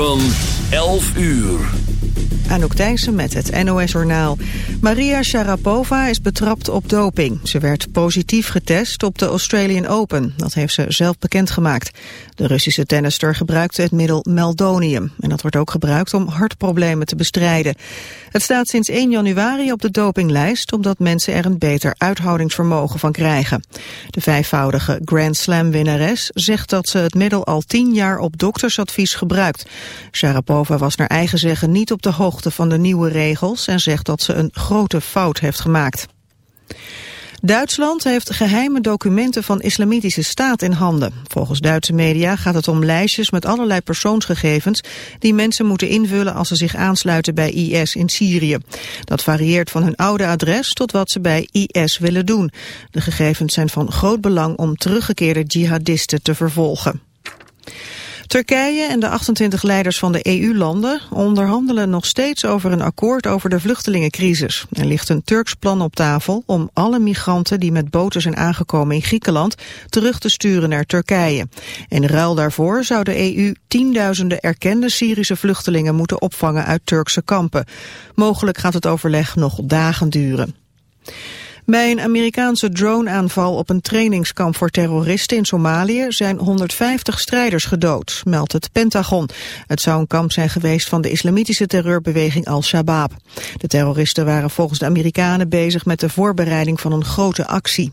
van 11 uur. Anouk Thijssen met het NOS-journaal. Maria Sharapova is betrapt op doping. Ze werd positief getest op de Australian Open. Dat heeft ze zelf bekendgemaakt. De Russische tennister gebruikte het middel meldonium. En dat wordt ook gebruikt om hartproblemen te bestrijden. Het staat sinds 1 januari op de dopinglijst... omdat mensen er een beter uithoudingsvermogen van krijgen. De vijfvoudige Grand Slam-winnares zegt dat ze het middel al tien jaar op doktersadvies gebruikt. Sharapova was naar eigen zeggen niet op de hoogte van de nieuwe regels... en zegt dat ze een grote fout heeft gemaakt. Duitsland heeft geheime documenten van islamitische staat in handen. Volgens Duitse media gaat het om lijstjes met allerlei persoonsgegevens die mensen moeten invullen als ze zich aansluiten bij IS in Syrië. Dat varieert van hun oude adres tot wat ze bij IS willen doen. De gegevens zijn van groot belang om teruggekeerde jihadisten te vervolgen. Turkije en de 28 leiders van de EU-landen onderhandelen nog steeds over een akkoord over de vluchtelingencrisis. Er ligt een Turks plan op tafel om alle migranten die met boten zijn aangekomen in Griekenland terug te sturen naar Turkije. In ruil daarvoor zou de EU tienduizenden erkende Syrische vluchtelingen moeten opvangen uit Turkse kampen. Mogelijk gaat het overleg nog dagen duren. Bij een Amerikaanse droneaanval op een trainingskamp voor terroristen in Somalië zijn 150 strijders gedood, meldt het Pentagon. Het zou een kamp zijn geweest van de islamitische terreurbeweging Al-Shabaab. De terroristen waren volgens de Amerikanen bezig met de voorbereiding van een grote actie.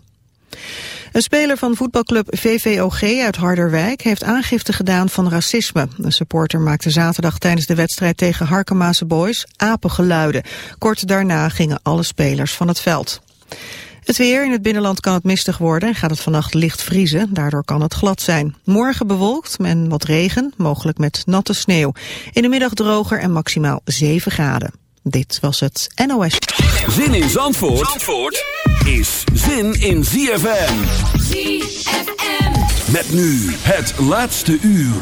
Een speler van voetbalclub VVOG uit Harderwijk heeft aangifte gedaan van racisme. Een supporter maakte zaterdag tijdens de wedstrijd tegen Harkemaase Boys apengeluiden. Kort daarna gingen alle spelers van het veld. Het weer in het binnenland kan het mistig worden en gaat het vannacht licht vriezen. Daardoor kan het glad zijn. Morgen bewolkt en wat regen, mogelijk met natte sneeuw. In de middag droger en maximaal 7 graden. Dit was het NOS. Zin in Zandvoort, Zandvoort is zin in ZFM. ZFM. Met nu het laatste uur.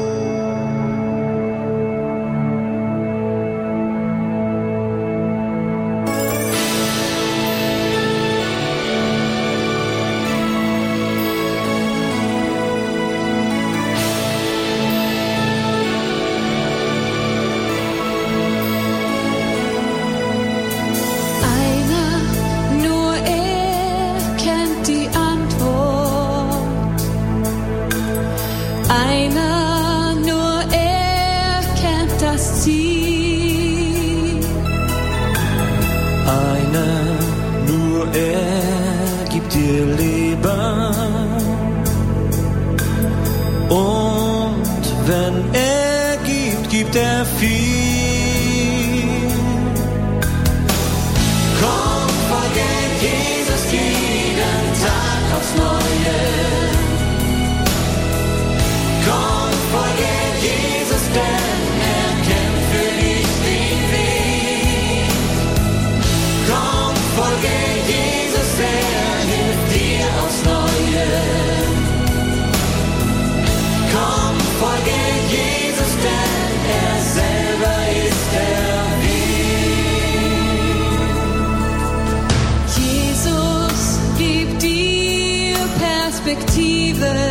Einer, nur er kennt das Ziel. Einer, nur er gibt dir Leben. Und wenn er gibt, gibt er viel. Jesus jeden Tag aufs Neue. there.